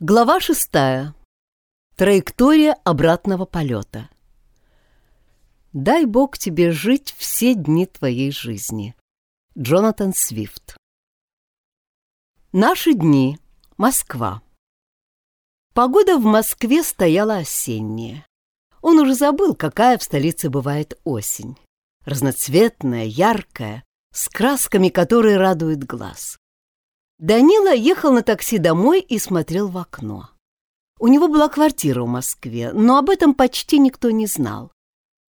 Глава шестая. Траектория обратного полета. Дай Бог тебе жить все дни твоей жизни. Джонатан Свифт. Наши дни. Москва. Погода в Москве стояла осенняя. Он уже забыл, какая в столице бывает осень. Разноцветная, яркая, с красками, которые радуют глаз. Данила ехал на такси домой и смотрел в окно. У него была квартира в Москве, но об этом почти никто не знал.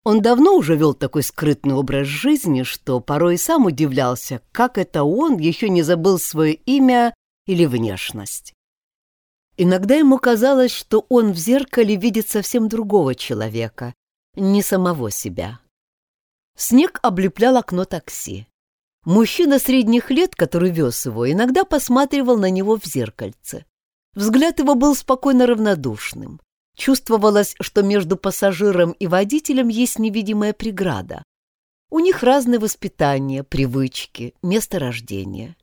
Он давно уже вел такой скрытный образ жизни, что порой сам удивлялся, как это он еще не забыл свое имя или внешность. Иногда ему казалось, что он в зеркале видит совсем другого человека, не самого себя. Снег облеплял окно такси. Мужчина средних лет, который вез его, иногда посматривал на него в зеркальце. Взгляд его был спокойно равнодушным. Чувствовалось, что между пассажиром и водителем есть невидимая преграда. У них разное воспитание, привычки, место рождения.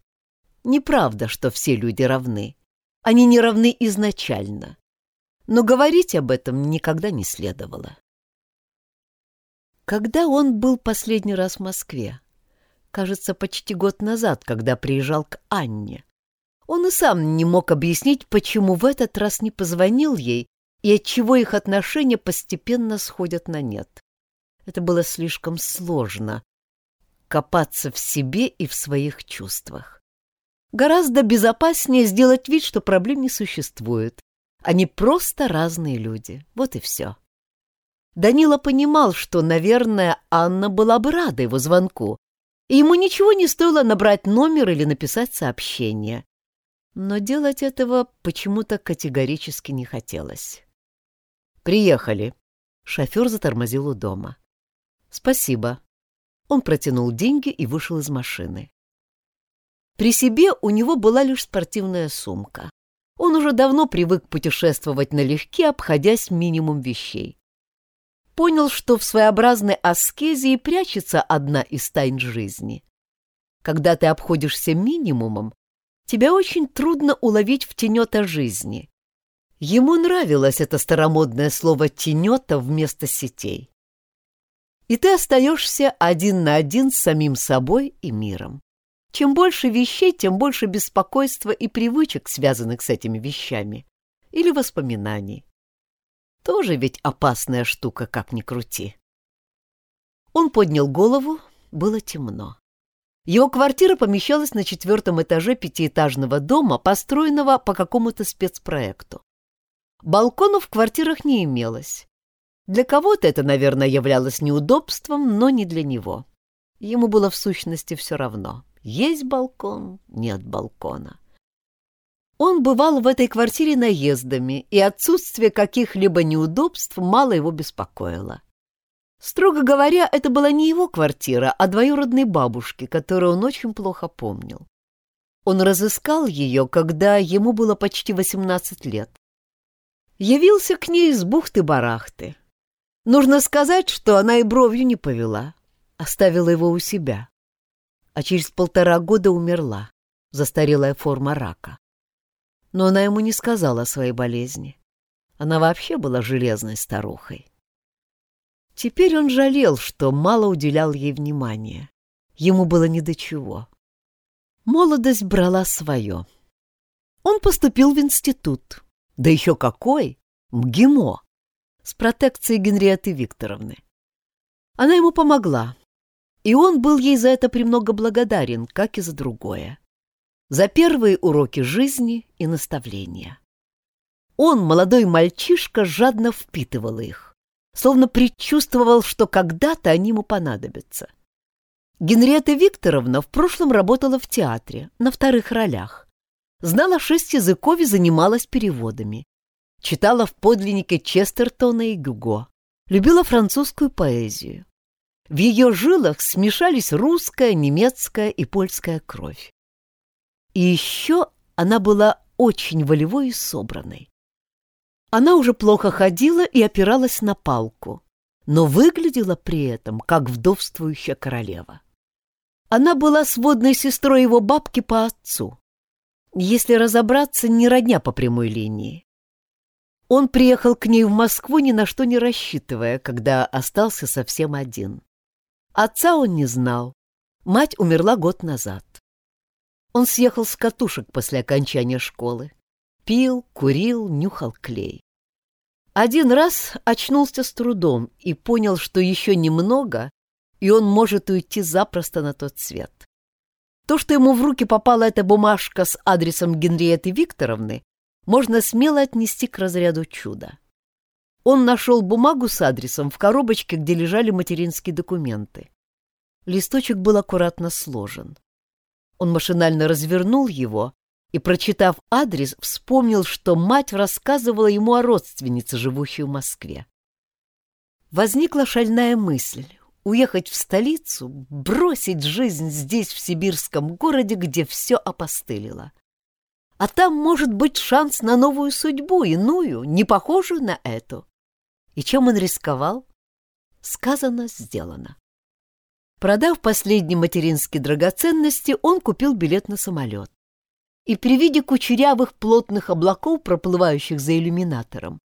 Неправда, что все люди равны. Они не равны изначально. Но говорить об этом никогда не следовало. Когда он был последний раз в Москве? Кажется, почти год назад, когда приезжал к Анне. Он и сам не мог объяснить, почему в этот раз не позвонил ей и отчего их отношения постепенно сходят на нет. Это было слишком сложно — копаться в себе и в своих чувствах. Гораздо безопаснее сделать вид, что проблем не существует. Они просто разные люди. Вот и все. Данила понимал, что, наверное, Анна была бы рада его звонку, и ему ничего не стоило набрать номер или написать сообщение. Но делать этого почему-то категорически не хотелось. «Приехали». Шофер затормозил у дома. «Спасибо». Он протянул деньги и вышел из машины. При себе у него была лишь спортивная сумка. Он уже давно привык путешествовать налегке, обходясь минимум вещей понял, что в своеобразной аскезе и прячется одна из тайн жизни. Когда ты обходишься минимумом, тебя очень трудно уловить в тенета жизни. Ему нравилось это старомодное слово «тенета» вместо сетей. И ты остаешься один на один с самим собой и миром. Чем больше вещей, тем больше беспокойства и привычек, связанных с этими вещами, или воспоминаний. Тоже ведь опасная штука, как ни крути. Он поднял голову, было темно. Его квартира помещалась на четвертом этаже пятиэтажного дома, построенного по какому-то спецпроекту. Балконов в квартирах не имелось. Для кого-то это, наверное, являлось неудобством, но не для него. Ему было в сущности все равно. Есть балкон, нет балкона. Он бывал в этой квартире наездами, и отсутствие каких-либо неудобств мало его беспокоило. Строго говоря, это была не его квартира, а двоюродной бабушки, которую он очень плохо помнил. Он разыскал ее, когда ему было почти 18 лет. Явился к ней из бухты-барахты. Нужно сказать, что она и бровью не повела, оставила его у себя. А через полтора года умерла, застарелая форма рака но она ему не сказала о своей болезни. Она вообще была железной старухой. Теперь он жалел, что мало уделял ей внимания. Ему было ни до чего. Молодость брала свое. Он поступил в институт. Да еще какой! МГИМО! С протекцией Генриеты Викторовны. Она ему помогла, и он был ей за это премного благодарен, как и за другое за первые уроки жизни и наставления. Он, молодой мальчишка, жадно впитывал их, словно предчувствовал, что когда-то они ему понадобятся. Генриетта Викторовна в прошлом работала в театре, на вторых ролях. Знала шесть языков и занималась переводами. Читала в подлиннике Честертона и Гюго. Любила французскую поэзию. В ее жилах смешались русская, немецкая и польская кровь. И еще она была очень волевой и собранной. Она уже плохо ходила и опиралась на палку, но выглядела при этом как вдовствующая королева. Она была сводной сестрой его бабки по отцу. если разобраться, не родня по прямой линии. Он приехал к ней в Москву ни на что не рассчитывая, когда остался совсем один. Отца он не знал, мать умерла год назад. Он съехал с катушек после окончания школы. Пил, курил, нюхал клей. Один раз очнулся с трудом и понял, что еще немного, и он может уйти запросто на тот свет. То, что ему в руки попала эта бумажка с адресом Генриеты Викторовны, можно смело отнести к разряду чуда. Он нашел бумагу с адресом в коробочке, где лежали материнские документы. Листочек был аккуратно сложен. Он машинально развернул его и, прочитав адрес, вспомнил, что мать рассказывала ему о родственнице, живущей в Москве. Возникла шальная мысль уехать в столицу, бросить жизнь здесь, в сибирском городе, где все опостылило. А там может быть шанс на новую судьбу, иную, не похожую на эту. И чем он рисковал? Сказано, сделано. Продав последние материнские драгоценности, он купил билет на самолет. И при виде кучерявых плотных облаков, проплывающих за иллюминатором,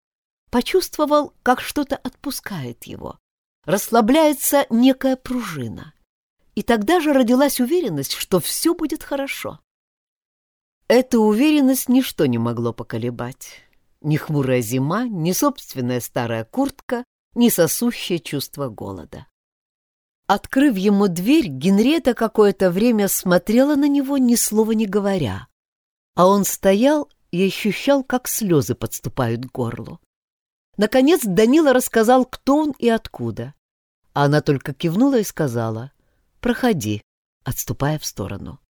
почувствовал, как что-то отпускает его расслабляется некая пружина. И тогда же родилась уверенность, что все будет хорошо. Эту уверенность ничто не могло поколебать. Ни хмурая зима, ни собственная старая куртка, ни сосущее чувство голода. Открыв ему дверь, Генрета какое-то время смотрела на него, ни слова не говоря. А он стоял и ощущал, как слезы подступают к горлу. Наконец Данила рассказал, кто он и откуда. А она только кивнула и сказала «Проходи», отступая в сторону.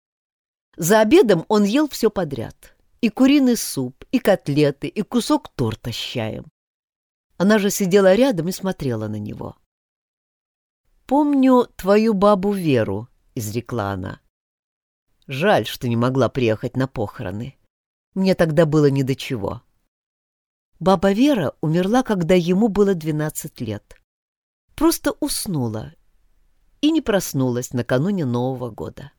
За обедом он ел все подряд. И куриный суп, и котлеты, и кусок торта с чаем. Она же сидела рядом и смотрела на него. «Помню твою бабу Веру», — изрекла она. «Жаль, что не могла приехать на похороны. Мне тогда было ни до чего. Баба Вера умерла, когда ему было 12 лет. Просто уснула и не проснулась накануне Нового года.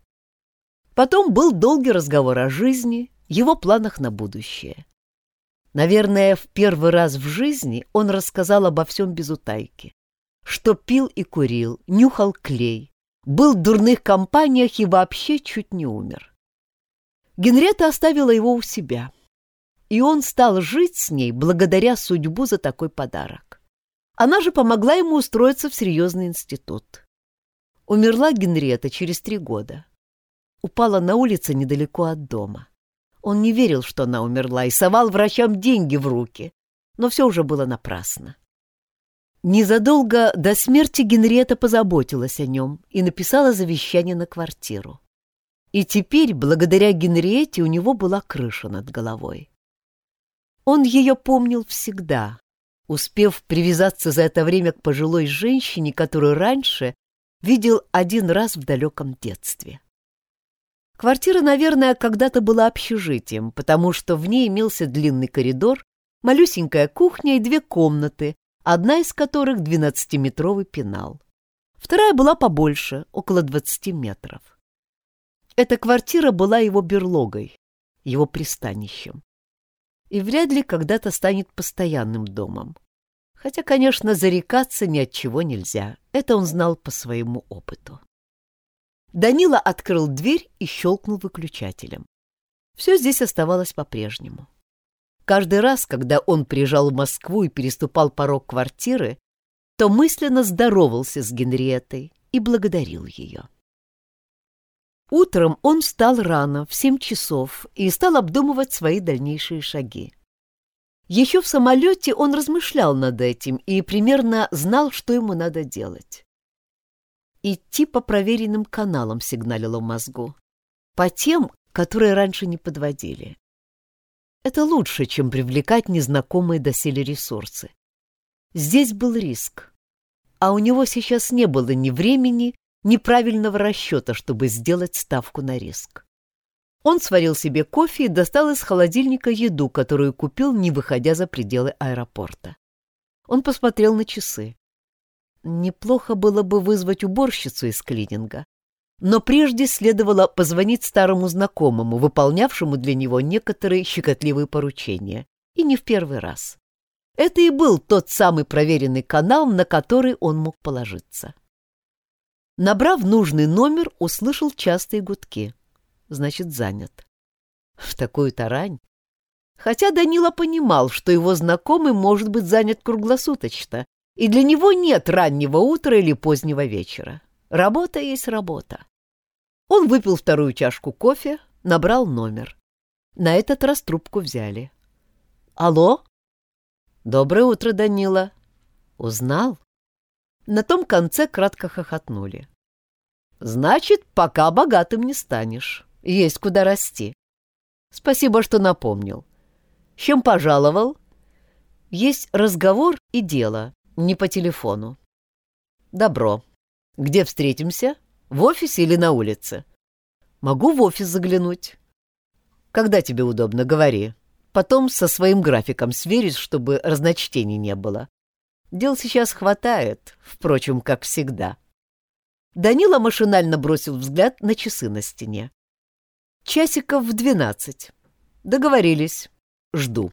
Потом был долгий разговор о жизни, его планах на будущее. Наверное, в первый раз в жизни он рассказал обо всем без утайки. Что пил и курил, нюхал клей, был в дурных компаниях и вообще чуть не умер. Генрета оставила его у себя — и он стал жить с ней благодаря судьбу за такой подарок. Она же помогла ему устроиться в серьезный институт. Умерла Генриетта через три года. Упала на улице недалеко от дома. Он не верил, что она умерла, и совал врачам деньги в руки, но все уже было напрасно. Незадолго до смерти Генриетта позаботилась о нем и написала завещание на квартиру. И теперь, благодаря Генриетте, у него была крыша над головой. Он ее помнил всегда, успев привязаться за это время к пожилой женщине, которую раньше видел один раз в далеком детстве. Квартира, наверное, когда-то была общежитием, потому что в ней имелся длинный коридор, малюсенькая кухня и две комнаты, одна из которых двенадцатиметровый пенал. Вторая была побольше, около двадцати метров. Эта квартира была его берлогой, его пристанищем и вряд ли когда-то станет постоянным домом. Хотя, конечно, зарекаться ни от чего нельзя. Это он знал по своему опыту. Данила открыл дверь и щелкнул выключателем. Все здесь оставалось по-прежнему. Каждый раз, когда он приезжал в Москву и переступал порог квартиры, то мысленно здоровался с Генриетой и благодарил ее. Утром он встал рано, в семь часов, и стал обдумывать свои дальнейшие шаги. Еще в самолете он размышлял над этим и примерно знал, что ему надо делать. Идти по проверенным каналам сигналило в мозгу, по тем, которые раньше не подводили. Это лучше, чем привлекать незнакомые доселе ресурсы. Здесь был риск, а у него сейчас не было ни времени, неправильного расчета, чтобы сделать ставку на риск. Он сварил себе кофе и достал из холодильника еду, которую купил, не выходя за пределы аэропорта. Он посмотрел на часы. Неплохо было бы вызвать уборщицу из клининга. Но прежде следовало позвонить старому знакомому, выполнявшему для него некоторые щекотливые поручения, и не в первый раз. Это и был тот самый проверенный канал, на который он мог положиться. Набрав нужный номер, услышал частые гудки. Значит, занят. В такую тарань. Хотя Данила понимал, что его знакомый может быть занят круглосуточно, и для него нет раннего утра или позднего вечера. Работа есть работа. Он выпил вторую чашку кофе, набрал номер. На этот раз трубку взяли. «Алло?» «Доброе утро, Данила». «Узнал?» На том конце кратко хохотнули. «Значит, пока богатым не станешь. Есть куда расти. Спасибо, что напомнил. Чем пожаловал?» «Есть разговор и дело, не по телефону». «Добро. Где встретимся? В офисе или на улице?» «Могу в офис заглянуть». «Когда тебе удобно, говори. Потом со своим графиком сверишь, чтобы разночтений не было. Дел сейчас хватает, впрочем, как всегда». Данила машинально бросил взгляд на часы на стене. «Часиков в двенадцать. Договорились. Жду».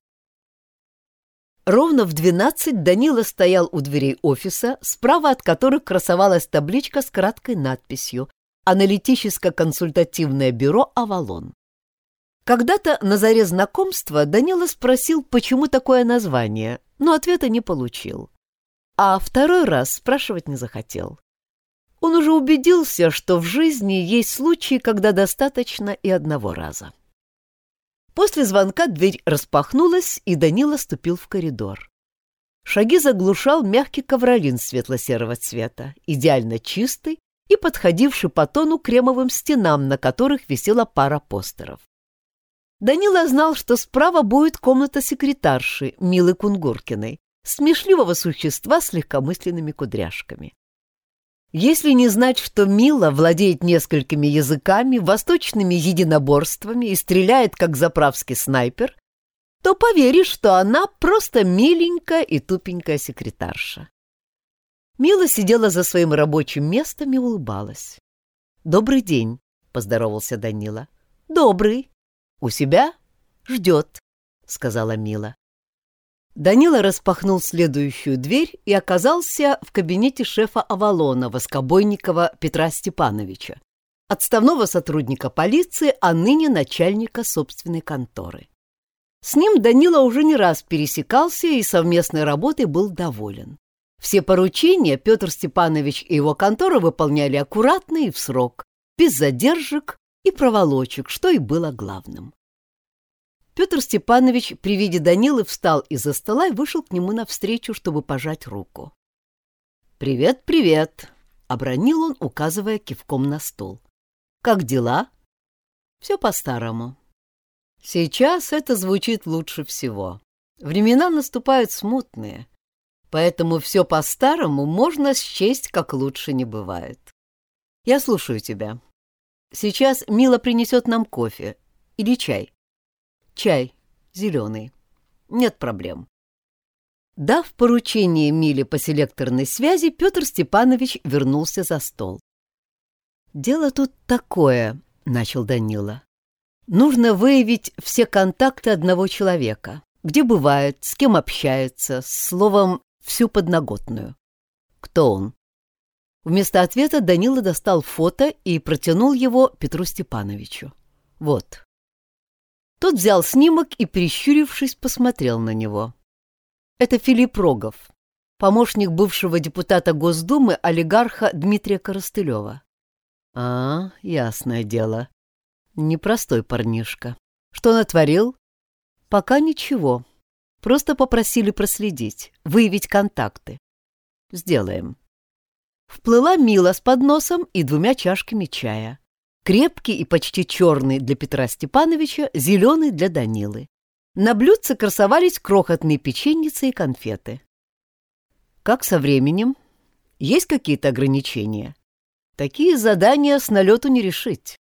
Ровно в двенадцать Данила стоял у дверей офиса, справа от которых красовалась табличка с краткой надписью «Аналитическо-консультативное бюро «Авалон». Когда-то на заре знакомства Данила спросил, почему такое название, но ответа не получил. А второй раз спрашивать не захотел. Он уже убедился, что в жизни есть случаи, когда достаточно и одного раза. После звонка дверь распахнулась, и Данила ступил в коридор. Шаги заглушал мягкий ковролин светло-серого цвета, идеально чистый и подходивший по тону кремовым стенам, на которых висела пара постеров. Данила знал, что справа будет комната секретарши Милы Кунгуркиной, смешливого существа с легкомысленными кудряшками. Если не знать, что Мила владеет несколькими языками, восточными единоборствами и стреляет как заправский снайпер, то поверишь, что она просто миленькая и тупенькая секретарша. Мила сидела за своим рабочим местом и улыбалась. «Добрый день», — поздоровался Данила. «Добрый. У себя? Ждет», — сказала Мила. Данила распахнул следующую дверь и оказался в кабинете шефа Авалона Воскобойникова Петра Степановича, отставного сотрудника полиции, а ныне начальника собственной конторы. С ним Данила уже не раз пересекался и совместной работой был доволен. Все поручения Петр Степанович и его контора выполняли аккуратно и в срок, без задержек и проволочек, что и было главным. Петр Степанович при виде Данилы встал из-за стола и вышел к нему навстречу, чтобы пожать руку. «Привет, привет!» — обронил он, указывая кивком на стол. «Как дела?» «Все по-старому. Сейчас это звучит лучше всего. Времена наступают смутные, поэтому все по-старому можно счесть, как лучше не бывает. Я слушаю тебя. Сейчас Мила принесет нам кофе или чай. Чай. Зеленый. Нет проблем. Дав поручение Миле по селекторной связи, Петр Степанович вернулся за стол. «Дело тут такое», — начал Данила. «Нужно выявить все контакты одного человека, где бывает, с кем общается, словом, всю подноготную. Кто он?» Вместо ответа Данила достал фото и протянул его Петру Степановичу. «Вот, тот взял снимок и, прищурившись, посмотрел на него. Это Филипп Рогов, помощник бывшего депутата Госдумы олигарха Дмитрия Коростылева. А, ясное дело. Непростой парнишка. Что натворил? Пока ничего. Просто попросили проследить, выявить контакты. Сделаем. Вплыла Мила с подносом и двумя чашками чая. Крепкий и почти черный для Петра Степановича, зеленый для Данилы. На блюдце красовались крохотные печеньицы и конфеты. Как со временем? Есть какие-то ограничения? Такие задания с налету не решить.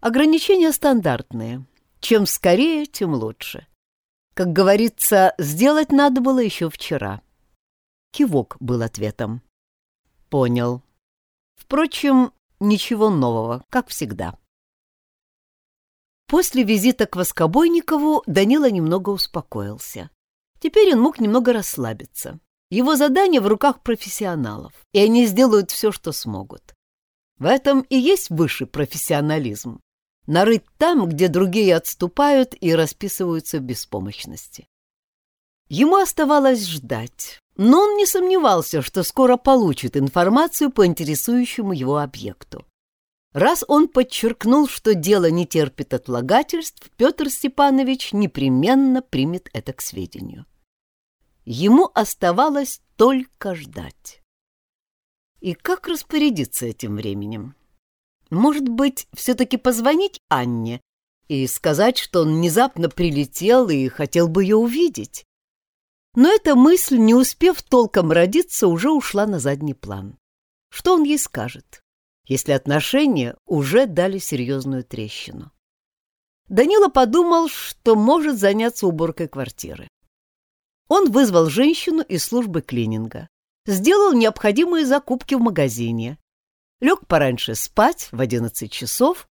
Ограничения стандартные. Чем скорее, тем лучше. Как говорится, сделать надо было еще вчера. Кивок был ответом. Понял. Впрочем, ничего нового, как всегда. После визита к Воскобойникову Данила немного успокоился. Теперь он мог немного расслабиться. Его задание в руках профессионалов, и они сделают все, что смогут. В этом и есть высший профессионализм. Нарыть там, где другие отступают и расписываются в беспомощности. Ему оставалось ждать, но он не сомневался, что скоро получит информацию по интересующему его объекту. Раз он подчеркнул, что дело не терпит отлагательств, Петр Степанович непременно примет это к сведению. Ему оставалось только ждать. И как распорядиться этим временем? Может быть, все-таки позвонить Анне и сказать, что он внезапно прилетел и хотел бы ее увидеть? Но эта мысль, не успев толком родиться, уже ушла на задний план. Что он ей скажет, если отношения уже дали серьезную трещину? Данила подумал, что может заняться уборкой квартиры. Он вызвал женщину из службы клининга, сделал необходимые закупки в магазине, лег пораньше спать в одиннадцать часов,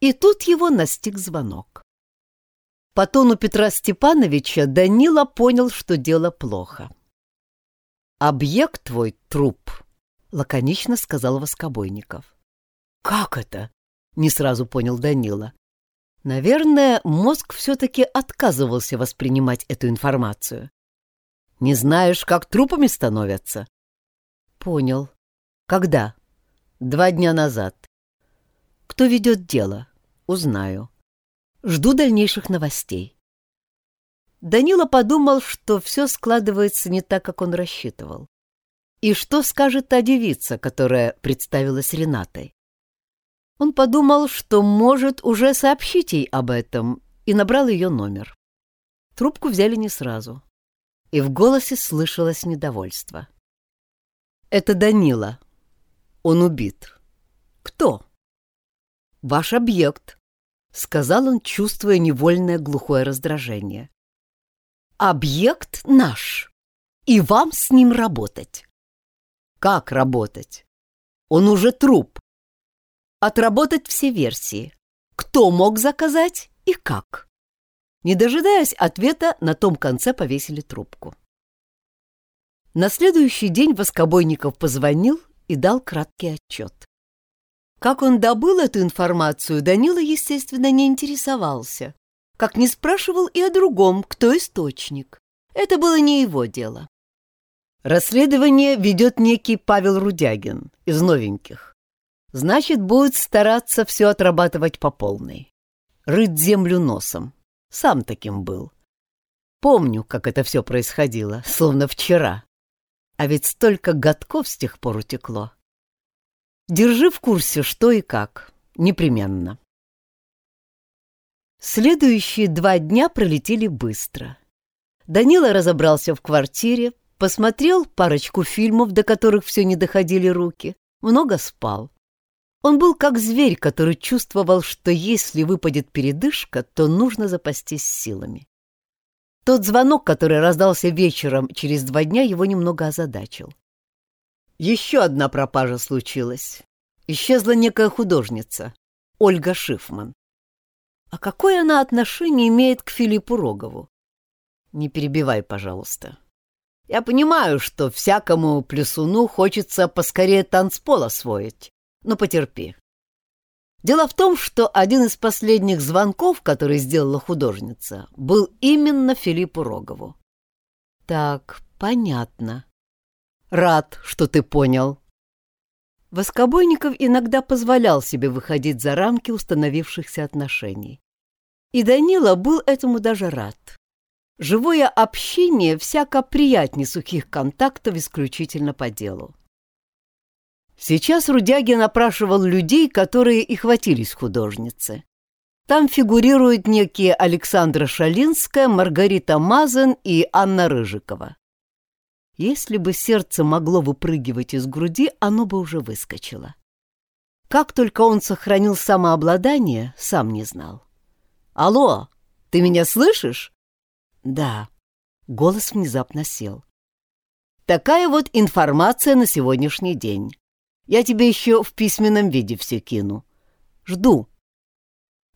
и тут его настиг звонок. По тону Петра Степановича Данила понял, что дело плохо. «Объект твой — труп», — лаконично сказал Воскобойников. «Как это?» — не сразу понял Данила. Наверное, мозг все-таки отказывался воспринимать эту информацию. Не знаешь, как трупами становятся? Понял. Когда? Два дня назад. Кто ведет дело? Узнаю. Жду дальнейших новостей. Данила подумал, что все складывается не так, как он рассчитывал. И что скажет та девица, которая представилась Ренатой? Он подумал, что может уже сообщить ей об этом, и набрал ее номер. Трубку взяли не сразу и в голосе слышалось недовольство. «Это Данила. Он убит. Кто?» «Ваш объект», — сказал он, чувствуя невольное глухое раздражение. «Объект наш, и вам с ним работать». «Как работать? Он уже труп». «Отработать все версии. Кто мог заказать и как?» Не дожидаясь ответа, на том конце повесили трубку. На следующий день Воскобойников позвонил и дал краткий отчет. Как он добыл эту информацию, Данила, естественно, не интересовался. Как не спрашивал и о другом, кто источник. Это было не его дело. Расследование ведет некий Павел Рудягин из новеньких. Значит, будет стараться все отрабатывать по полной. Рыть землю носом. Сам таким был. Помню, как это все происходило, словно вчера. А ведь столько годков с тех пор утекло. Держи в курсе, что и как. Непременно. Следующие два дня пролетели быстро. Данила разобрался в квартире, посмотрел парочку фильмов, до которых все не доходили руки, много спал. Он был как зверь, который чувствовал, что если выпадет передышка, то нужно запастись силами. Тот звонок, который раздался вечером через два дня, его немного озадачил. Еще одна пропажа случилась. Исчезла некая художница, Ольга Шифман. А какое она отношение имеет к Филиппу Рогову? Не перебивай, пожалуйста. Я понимаю, что всякому плюсуну хочется поскорее танцпол освоить. Но потерпи. Дело в том, что один из последних звонков, который сделала художница, был именно Филиппу Рогову. Так, понятно. Рад, что ты понял. Воскобойников иногда позволял себе выходить за рамки установившихся отношений. И Данила был этому даже рад. Живое общение всяко приятнее сухих контактов исключительно по делу. Сейчас Рудягин опрашивал людей, которые и хватились художницы. Там фигурируют некие Александра Шалинская, Маргарита Мазен и Анна Рыжикова. Если бы сердце могло выпрыгивать из груди, оно бы уже выскочило. Как только он сохранил самообладание, сам не знал. «Алло, ты меня слышишь?» «Да». Голос внезапно сел. «Такая вот информация на сегодняшний день. Я тебе еще в письменном виде все кину. Жду.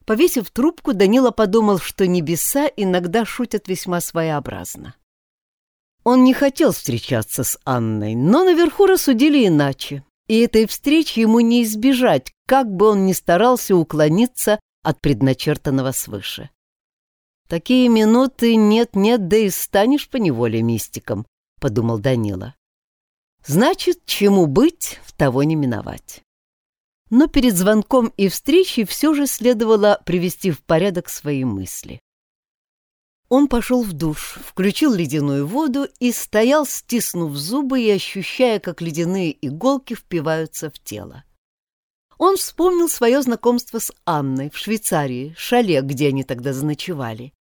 Повесив трубку, Данила подумал, что небеса иногда шутят весьма своеобразно. Он не хотел встречаться с Анной, но наверху рассудили иначе, и этой встречи ему не избежать, как бы он ни старался уклониться от предначертанного свыше. Такие минуты нет-нет, да и станешь поневоле мистиком, — подумал Данила. Значит, чему быть, того не миновать. Но перед звонком и встречей все же следовало привести в порядок свои мысли. Он пошел в душ, включил ледяную воду и стоял, стиснув зубы и ощущая, как ледяные иголки впиваются в тело. Он вспомнил свое знакомство с Анной в Швейцарии, шале, где они тогда заночевали,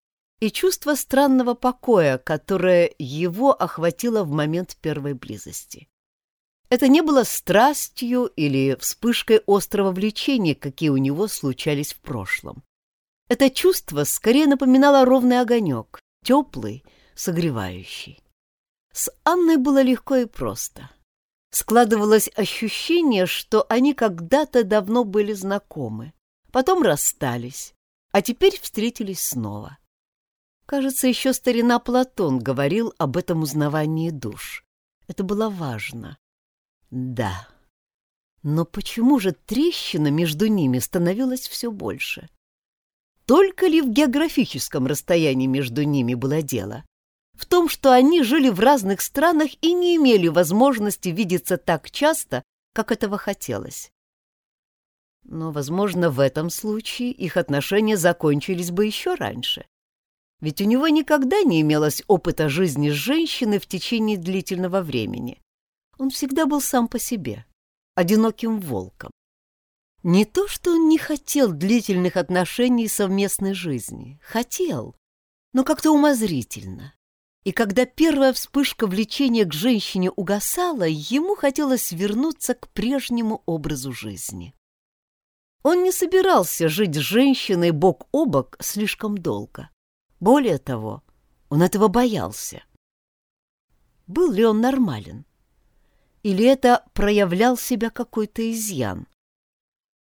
и чувство странного покоя, которое его охватило в момент первой близости. Это не было страстью или вспышкой острого влечения, какие у него случались в прошлом. Это чувство скорее напоминало ровный огонек, теплый, согревающий. С Анной было легко и просто. Складывалось ощущение, что они когда-то давно были знакомы, потом расстались, а теперь встретились снова. Кажется, еще старина Платон говорил об этом узнавании душ. Это было важно. Да. Но почему же трещина между ними становилась все больше? Только ли в географическом расстоянии между ними было дело? В том, что они жили в разных странах и не имели возможности видеться так часто, как этого хотелось. Но, возможно, в этом случае их отношения закончились бы еще раньше. Ведь у него никогда не имелось опыта жизни с женщиной в течение длительного времени. Он всегда был сам по себе, одиноким волком. Не то, что он не хотел длительных отношений и совместной жизни. Хотел, но как-то умозрительно. И когда первая вспышка влечения к женщине угасала, ему хотелось вернуться к прежнему образу жизни. Он не собирался жить с женщиной бок о бок слишком долго. Более того, он этого боялся. Был ли он нормален? Или это проявлял себя какой-то изъян?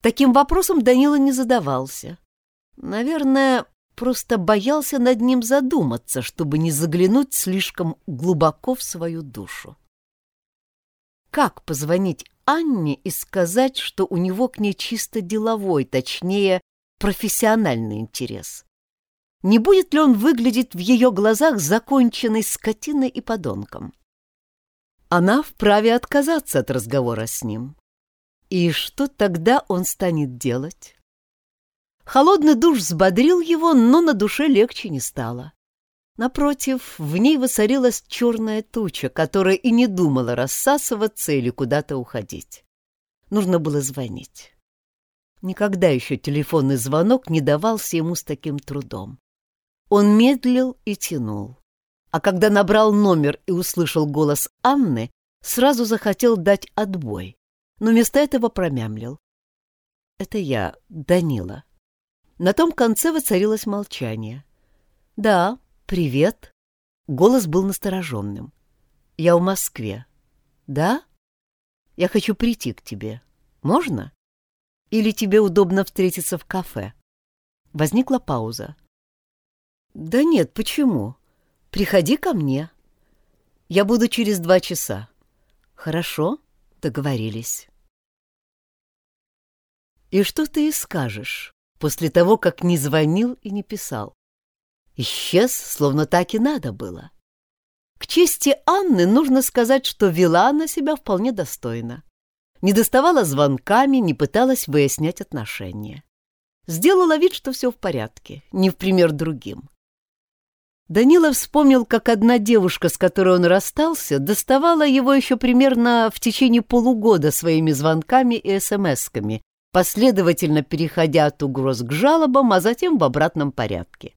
Таким вопросом Данила не задавался. Наверное, просто боялся над ним задуматься, чтобы не заглянуть слишком глубоко в свою душу. Как позвонить Анне и сказать, что у него к ней чисто деловой, точнее, профессиональный интерес? Не будет ли он выглядеть в ее глазах законченной скотиной и подонком? она вправе отказаться от разговора с ним. И что тогда он станет делать? Холодный душ взбодрил его, но на душе легче не стало. Напротив, в ней воцарилась черная туча, которая и не думала рассасываться или куда-то уходить. Нужно было звонить. Никогда еще телефонный звонок не давался ему с таким трудом. Он медлил и тянул а когда набрал номер и услышал голос Анны, сразу захотел дать отбой, но вместо этого промямлил. «Это я, Данила». На том конце воцарилось молчание. «Да, привет». Голос был настороженным. «Я в Москве». «Да? Я хочу прийти к тебе. Можно? Или тебе удобно встретиться в кафе?» Возникла пауза. «Да нет, почему? Приходи ко мне. Я буду через два часа. Хорошо, договорились. И что ты и скажешь после того, как не звонил и не писал? Исчез, словно так и надо было. К чести Анны нужно сказать, что вела она себя вполне достойно. Не доставала звонками, не пыталась выяснять отношения. Сделала вид, что все в порядке, не в пример другим. Данила вспомнил, как одна девушка, с которой он расстался, доставала его еще примерно в течение полугода своими звонками и смс-ками, последовательно переходя от угроз к жалобам, а затем в обратном порядке.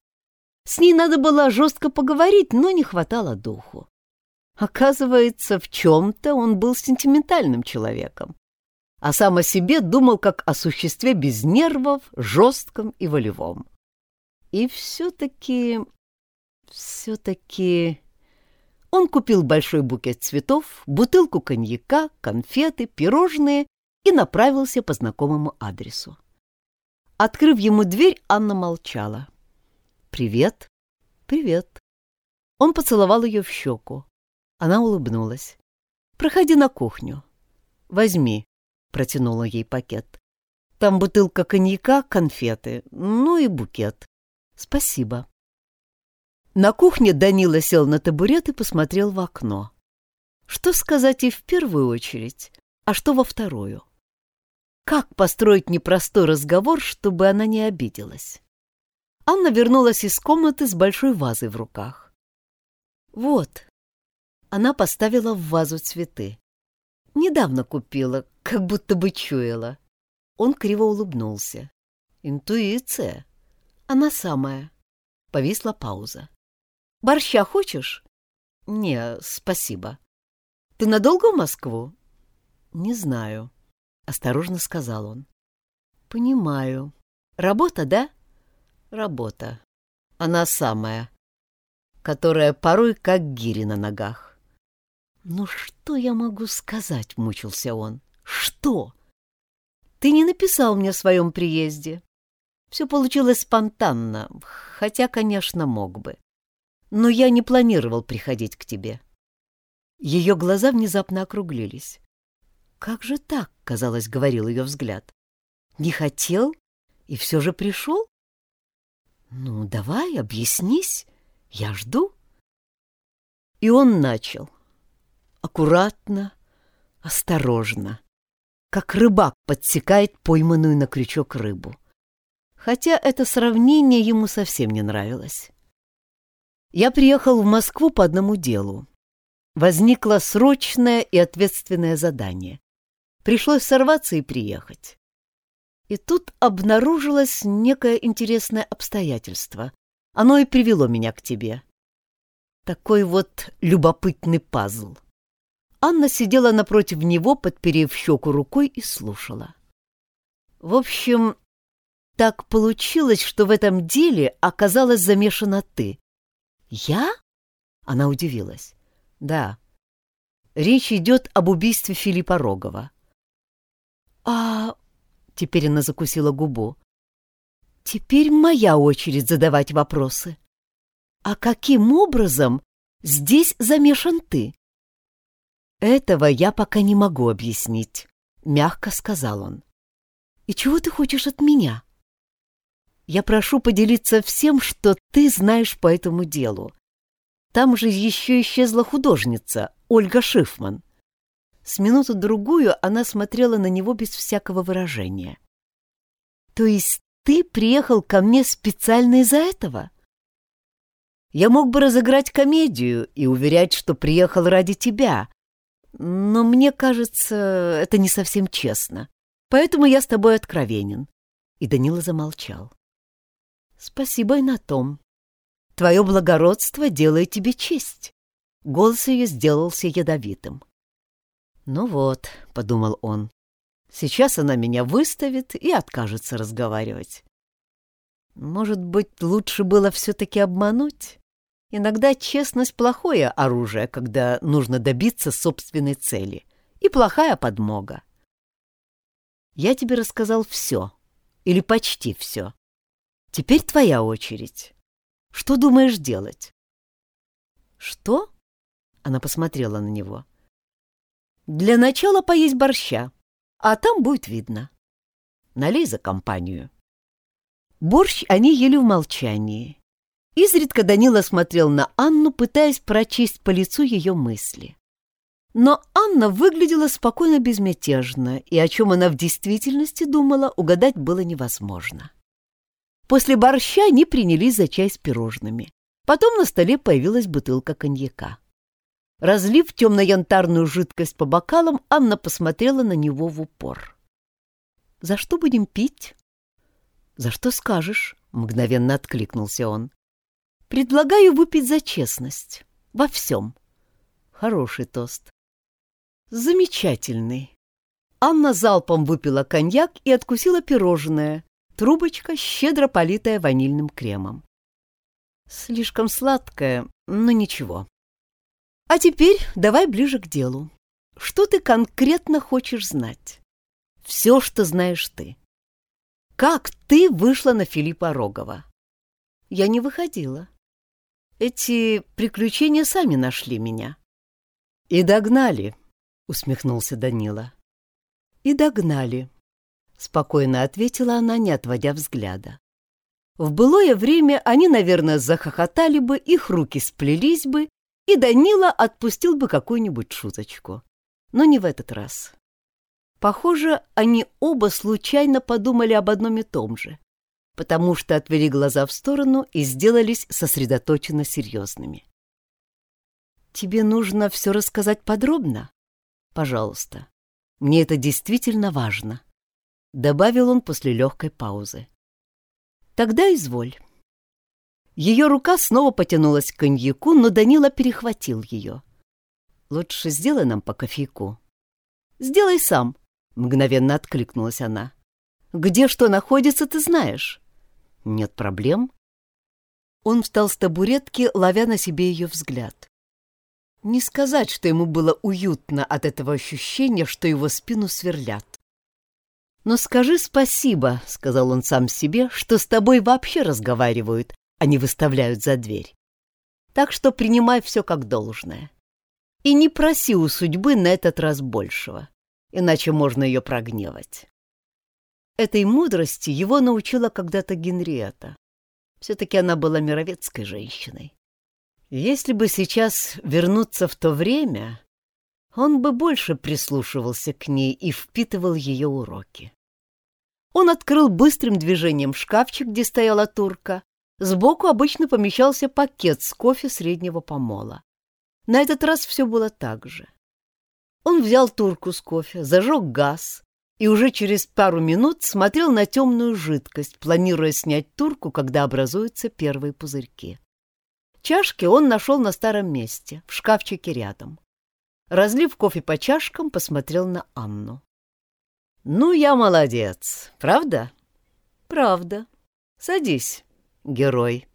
С ней надо было жестко поговорить, но не хватало духу. Оказывается, в чем-то он был сентиментальным человеком, а сам о себе думал как о существе без нервов, жестком и волевом. И все-таки все-таки Он купил большой букет цветов, бутылку коньяка, конфеты, пирожные и направился по знакомому адресу. Открыв ему дверь, Анна молчала. «Привет». «Привет». Он поцеловал ее в щеку. Она улыбнулась. «Проходи на кухню. Возьми», — протянула ей пакет. «Там бутылка коньяка, конфеты, ну и букет. Спасибо». На кухне Данила сел на табурет и посмотрел в окно. Что сказать и в первую очередь, а что во вторую? Как построить непростой разговор, чтобы она не обиделась? Анна вернулась из комнаты с большой вазой в руках. «Вот». Она поставила в вазу цветы. «Недавно купила, как будто бы чуяла». Он криво улыбнулся. «Интуиция». «Она самая». Повисла пауза. «Борща хочешь?» «Не, спасибо». «Ты надолго в Москву?» «Не знаю», — осторожно сказал он. «Понимаю. Работа, да?» «Работа. Она самая, которая порой как гири на ногах». «Ну что я могу сказать?» — мучился он. «Что?» «Ты не написал мне в своем приезде. Все получилось спонтанно, хотя, конечно, мог бы. Но я не планировал приходить к тебе». Ее глаза внезапно округлились. «Как же так?» — казалось, говорил ее взгляд. «Не хотел и все же пришел?» «Ну, давай, объяснись, я жду». И он начал. Аккуратно, осторожно, как рыбак подсекает пойманную на крючок рыбу. Хотя это сравнение ему совсем не нравилось. Я приехал в Москву по одному делу. Возникло срочное и ответственное задание. Пришлось сорваться и приехать. И тут обнаружилось некое интересное обстоятельство. Оно и привело меня к тебе. Такой вот любопытный пазл. Анна сидела напротив него, подперев щеку рукой и слушала. В общем, так получилось, что в этом деле оказалась замешана ты. Я? Она удивилась. Да. Речь идет об убийстве Филиппа Рогова. А... Теперь она закусила губу. Теперь моя очередь задавать вопросы. А каким образом здесь замешан ты? Этого я пока не могу объяснить, мягко сказал он. И чего ты хочешь от меня? Я прошу поделиться всем, что ты знаешь по этому делу. Там же еще исчезла художница, Ольга Шифман. С минуту-другую она смотрела на него без всякого выражения. «То есть ты приехал ко мне специально из-за этого?» «Я мог бы разыграть комедию и уверять, что приехал ради тебя, но мне кажется, это не совсем честно. Поэтому я с тобой откровенен». И Данила замолчал. «Спасибо и на том. Твое благородство делает тебе честь». Голос ее сделался ядовитым. «Ну вот», — подумал он, — «сейчас она меня выставит и откажется разговаривать». Может быть, лучше было все-таки обмануть? Иногда честность — плохое оружие, когда нужно добиться собственной цели, и плохая подмога. Я тебе рассказал все, или почти все. Теперь твоя очередь. Что думаешь делать? Что? Она посмотрела на него. Для начала поесть борща, а там будет видно. Налей за компанию. Борщ они ели в молчании. Изредка Данила смотрел на Анну, пытаясь прочесть по лицу ее мысли. Но Анна выглядела спокойно безмятежно, и о чем она в действительности думала, угадать было невозможно. После борща они принялись за чай с пирожными. Потом на столе появилась бутылка коньяка. Разлив темно-янтарную жидкость по бокалам, Анна посмотрела на него в упор. «За что будем пить?» «За что скажешь?» — мгновенно откликнулся он. «Предлагаю выпить за честность. Во всем». Хороший тост. «Замечательный». Анна залпом выпила коньяк и откусила пирожное, трубочка, щедро политая ванильным кремом. Слишком сладкое, но ничего. А теперь давай ближе к делу. Что ты конкретно хочешь знать? Все, что знаешь ты. Как ты вышла на Филиппа Рогова? Я не выходила. Эти приключения сами нашли меня. И догнали, усмехнулся Данила. И догнали, спокойно ответила она, не отводя взгляда. В былое время они, наверное, захохотали бы, их руки сплелись бы, и Данила отпустил бы какую-нибудь шуточку. Но не в этот раз. Похоже, они оба случайно подумали об одном и том же, потому что отвели глаза в сторону и сделались сосредоточенно серьезными. «Тебе нужно все рассказать подробно? Пожалуйста. Мне это действительно важно», — добавил он после легкой паузы. «Тогда изволь». Ее рука снова потянулась к коньяку, но Данила перехватил ее. «Лучше сделай нам по кофейку». «Сделай сам», Мгновенно откликнулась она. «Где что находится, ты знаешь?» «Нет проблем». Он встал с табуретки, ловя на себе ее взгляд. Не сказать, что ему было уютно от этого ощущения, что его спину сверлят. «Но скажи спасибо», — сказал он сам себе, — «что с тобой вообще разговаривают, а не выставляют за дверь. Так что принимай все как должное. И не проси у судьбы на этот раз большего иначе можно ее прогневать. Этой мудрости его научила когда-то Генриетта. Все-таки она была мировецкой женщиной. Если бы сейчас вернуться в то время, он бы больше прислушивался к ней и впитывал ее уроки. Он открыл быстрым движением шкафчик, где стояла турка. Сбоку обычно помещался пакет с кофе среднего помола. На этот раз все было так же. Он взял турку с кофе, зажег газ и уже через пару минут смотрел на темную жидкость, планируя снять турку, когда образуются первые пузырьки. Чашки он нашел на старом месте, в шкафчике рядом. Разлив кофе по чашкам, посмотрел на Анну. «Ну, я молодец, правда?» «Правда. Садись, герой».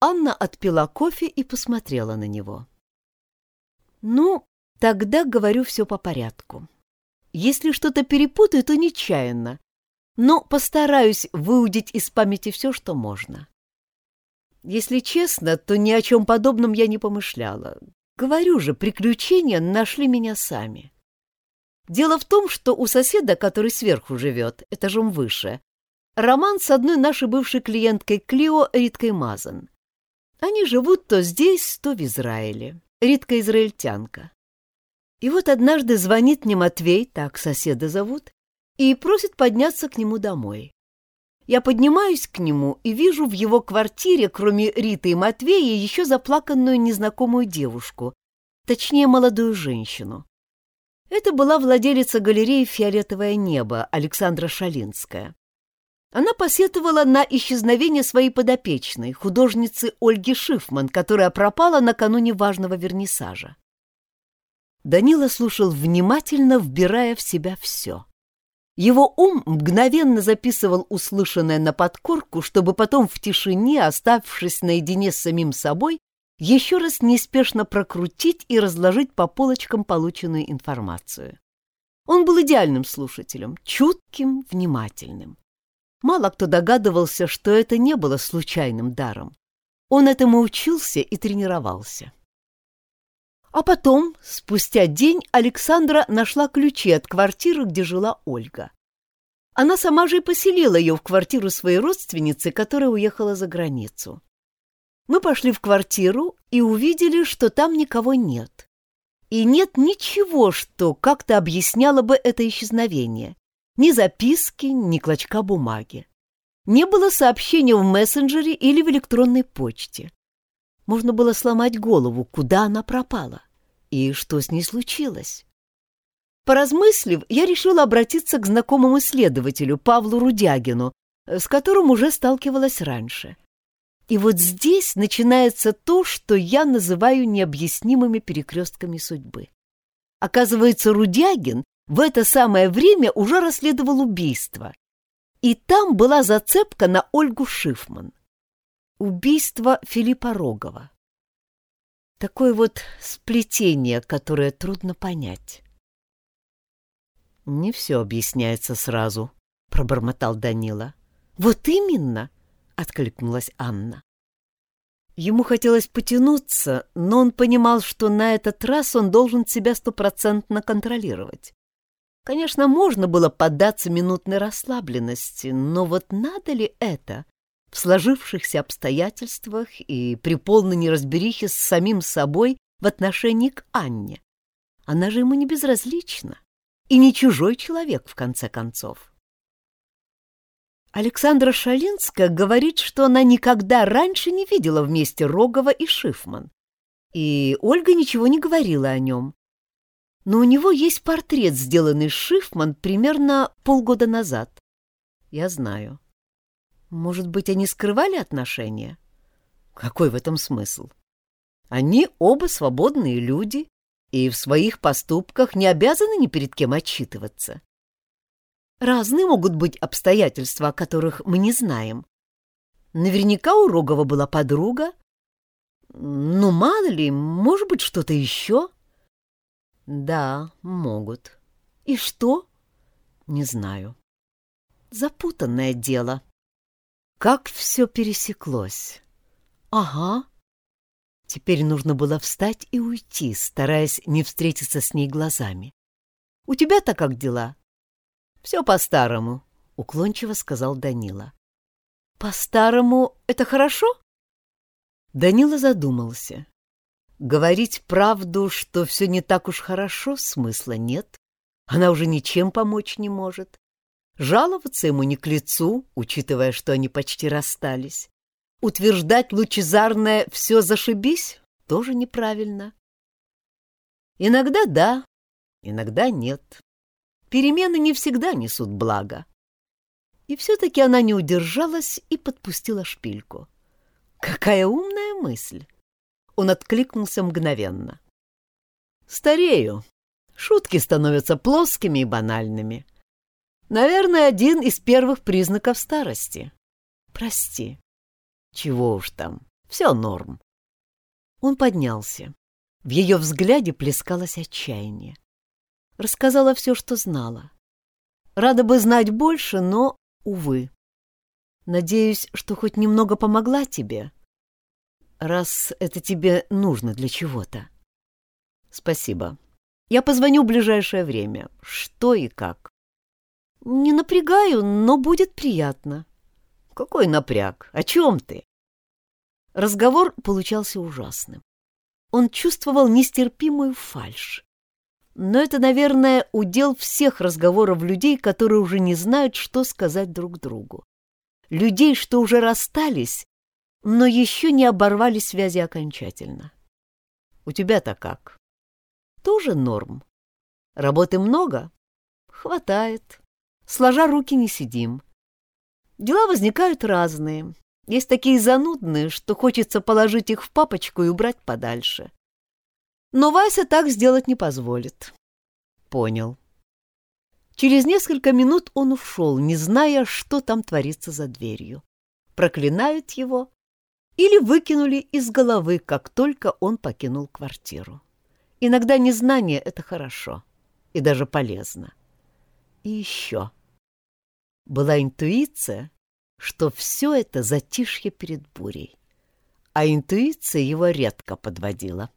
Анна отпила кофе и посмотрела на него. «Ну, Тогда говорю все по порядку. Если что-то перепутаю, то нечаянно, но постараюсь выудить из памяти все, что можно. Если честно, то ни о чем подобном я не помышляла. Говорю же, приключения нашли меня сами. Дело в том, что у соседа, который сверху живет, этажом выше, роман с одной нашей бывшей клиенткой Клио Риткой Мазан. Они живут то здесь, то в Израиле. Ритка израильтянка. И вот однажды звонит мне Матвей, так соседа зовут, и просит подняться к нему домой. Я поднимаюсь к нему и вижу в его квартире, кроме Риты и Матвея, еще заплаканную незнакомую девушку, точнее, молодую женщину. Это была владелица галереи «Фиолетовое небо» Александра Шалинская. Она посетовала на исчезновение своей подопечной, художницы Ольги Шифман, которая пропала накануне важного вернисажа. Данила слушал внимательно, вбирая в себя все. Его ум мгновенно записывал услышанное на подкорку, чтобы потом в тишине, оставшись наедине с самим собой, еще раз неспешно прокрутить и разложить по полочкам полученную информацию. Он был идеальным слушателем, чутким, внимательным. Мало кто догадывался, что это не было случайным даром. Он этому учился и тренировался. А потом, спустя день, Александра нашла ключи от квартиры, где жила Ольга. Она сама же и поселила ее в квартиру своей родственницы, которая уехала за границу. Мы пошли в квартиру и увидели, что там никого нет. И нет ничего, что как-то объясняло бы это исчезновение. Ни записки, ни клочка бумаги. Не было сообщения в мессенджере или в электронной почте. Можно было сломать голову, куда она пропала и что с ней случилось. Поразмыслив, я решила обратиться к знакомому следователю Павлу Рудягину, с которым уже сталкивалась раньше. И вот здесь начинается то, что я называю необъяснимыми перекрестками судьбы. Оказывается, Рудягин в это самое время уже расследовал убийство. И там была зацепка на Ольгу Шифман. Убийство Филиппа Рогова. Такое вот сплетение, которое трудно понять. «Не все объясняется сразу», — пробормотал Данила. «Вот именно!» — откликнулась Анна. Ему хотелось потянуться, но он понимал, что на этот раз он должен себя стопроцентно контролировать. Конечно, можно было поддаться минутной расслабленности, но вот надо ли это в сложившихся обстоятельствах и при полной неразберихе с самим собой в отношении к Анне? Она же ему не безразлична и не чужой человек, в конце концов. Александра Шалинская говорит, что она никогда раньше не видела вместе Рогова и Шифман. И Ольга ничего не говорила о нем. Но у него есть портрет, сделанный Шифман примерно полгода назад. Я знаю. Может быть, они скрывали отношения? Какой в этом смысл? Они оба свободные люди и в своих поступках не обязаны ни перед кем отчитываться. Разные могут быть обстоятельства, о которых мы не знаем. Наверняка у Рогова была подруга. Ну, мало ли, может быть, что-то еще? Да, могут. И что? Не знаю. Запутанное дело. Как все пересеклось. Ага. Теперь нужно было встать и уйти, стараясь не встретиться с ней глазами. У тебя-то как дела? «Все по-старому», — уклончиво сказал Данила. «По-старому — это хорошо?» Данила задумался. Говорить правду, что все не так уж хорошо, смысла нет. Она уже ничем помочь не может. Жаловаться ему не к лицу, учитывая, что они почти расстались. Утверждать лучезарное «все зашибись» тоже неправильно. Иногда да, иногда нет. Перемены не всегда несут благо. И все-таки она не удержалась и подпустила шпильку. Какая умная мысль! Он откликнулся мгновенно. Старею. Шутки становятся плоскими и банальными. Наверное, один из первых признаков старости. Прости. Чего уж там, все норм. Он поднялся. В ее взгляде плескалось отчаяние. Рассказала все, что знала. Рада бы знать больше, но, увы. Надеюсь, что хоть немного помогла тебе, раз это тебе нужно для чего-то. Спасибо. Я позвоню в ближайшее время. Что и как. Не напрягаю, но будет приятно. Какой напряг? О чем ты? Разговор получался ужасным. Он чувствовал нестерпимую фальшь. Но это, наверное, удел всех разговоров людей, которые уже не знают, что сказать друг другу. Людей, что уже расстались, но еще не оборвали связи окончательно. У тебя-то как? Тоже норм. Работы много? Хватает. Сложа руки не сидим. Дела возникают разные. Есть такие занудные, что хочется положить их в папочку и убрать подальше. Но Вася так сделать не позволит. Понял. Через несколько минут он ушел, не зная, что там творится за дверью. Проклинают его или выкинули из головы, как только он покинул квартиру. Иногда незнание — это хорошо и даже полезно. И еще. Была интуиция, что все это затишье перед бурей. А интуиция его редко подводила.